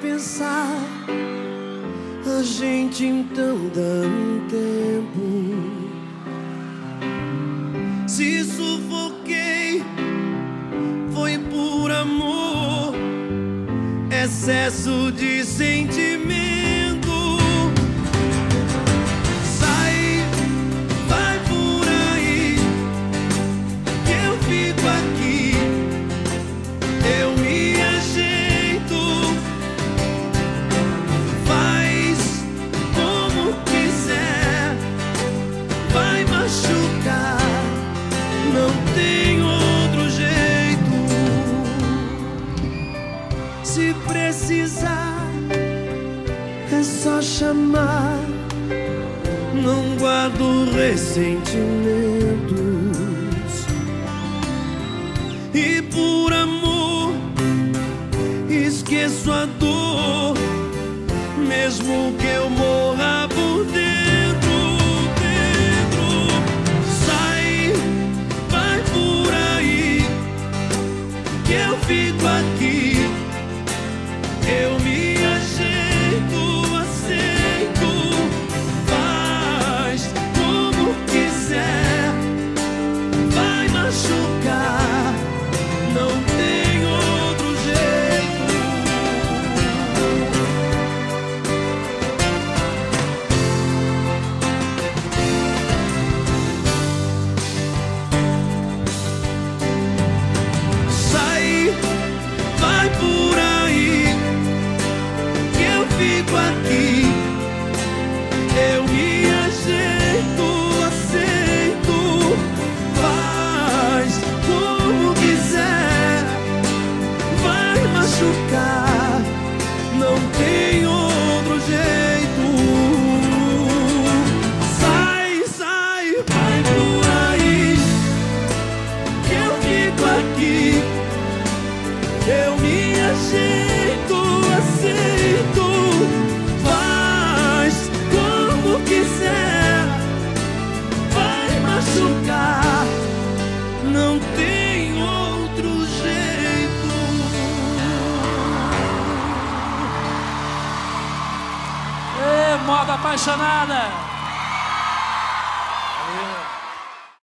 pensar. A gente então dá um tempo. Se sufoquei, foi por amor, excesso de sentimento. Se precisar, é só chamar. Não guardo ressentimentos. E por amor, esqueço a dor, mesmo que eu morra por dentro. Sai, vai por aí, que eu fico aqui. Eu me fico aqui. Eu me ajeito, aceito, faz como quiser, vai machucar, não tem outro jeito. Sai, sai, vai por aí que eu fico aqui. Eu me ajeito, moda apaixonada!